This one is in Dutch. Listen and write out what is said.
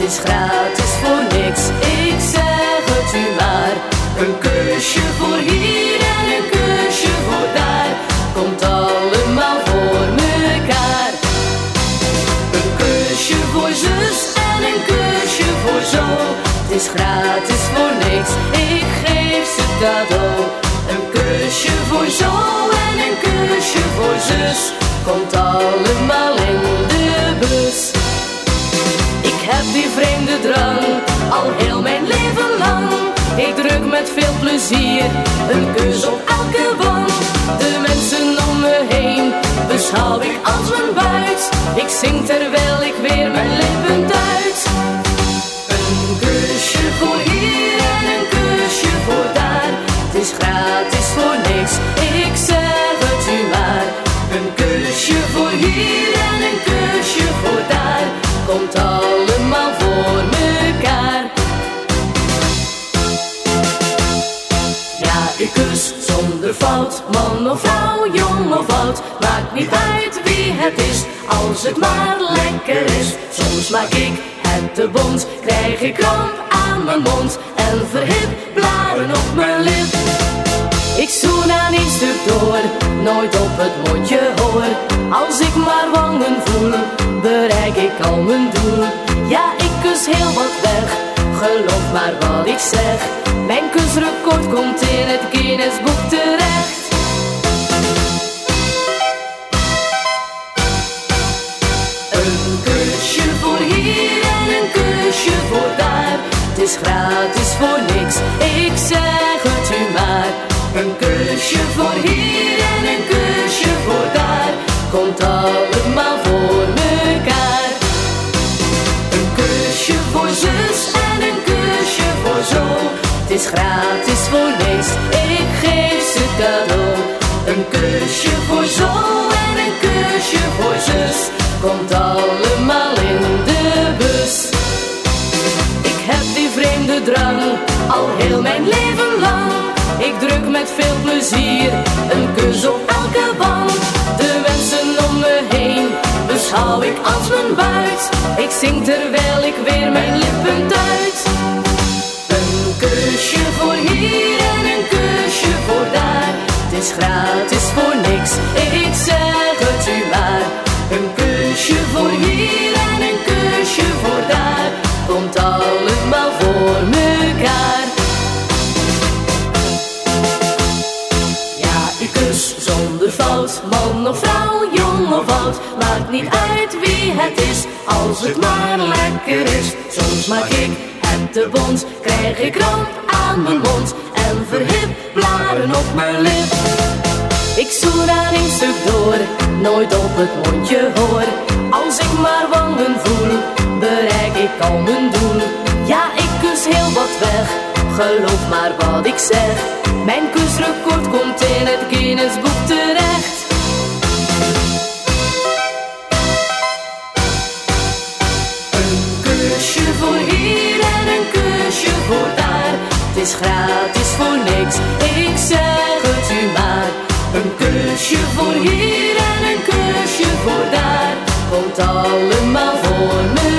is gratis voor niks. Ik zeg het u maar. Een kusje voor hier en een kusje voor daar. Komt allemaal voor mekaar. Een kusje voor zus en een kusje voor zo. Het is gratis voor niks. Ik geef ze cadeau. Een kusje voor zo en een kusje voor zus. Komt allemaal in de bus. Heb die vreemde drang al heel mijn leven lang. Ik druk met veel plezier een kus op elke wang. De mensen om me heen beschouw ik als een buit. Ik zing terwijl ik weer mijn lippen duit. Een kusje voor hier en een kusje voor daar. Het is gratis voor niks, ik zeg het u maar. Een kusje voor hier en een kusje voor daar. Komt allemaal zonder fout, man of vrouw, jong of oud. Maakt niet uit wie het is, als het maar lekker is. Soms maak ik het te bond, krijg ik kramp aan mijn mond. En verhip blaren op mijn lip. Ik zoen aan één stuk door, nooit op het mondje hoor. Als ik maar wangen voel, bereik ik al mijn doel. Ja, ik kus heel wat weg, geloof maar wat ik zeg. Mijn kusrecord komt in het Guinness boek terecht. Een kusje voor hier en een kusje voor daar. Het is gratis voor niks, ik zeg het u maar. Een kusje voor hier en een kusje voor daar. Komt allemaal is gratis voor niks, ik geef ze cadeau. Een kusje voor zo en een kusje voor zus. Komt allemaal in de bus. Ik heb die vreemde drang al heel mijn leven lang. Ik druk met veel plezier een kus op elke wang. De mensen om me heen beschouw ik als mijn buit. Ik zing terwijl ik weer mijn lippen is gratis voor niks, ik zeg het u maar. Een kusje voor hier en een kusje voor daar. Komt allemaal voor mekaar. Ja, ik kus zonder fout, man of vrouw, jong of oud. Maakt niet uit wie het is, als het maar lekker is. Soms maak ik het te bond, krijg ik kramp aan mijn mond. En verhip blaren op mijn lip. Ik zoen aan één stuk door, nooit op het mondje hoor. Als ik maar wangen voel, bereik ik al mijn doel. Ja, ik kus heel wat weg, geloof maar wat ik zeg. Mijn kusrecord is gratis voor niks, ik zeg het u maar. Een kusje voor hier en een kusje voor daar. Komt allemaal voor mekaar.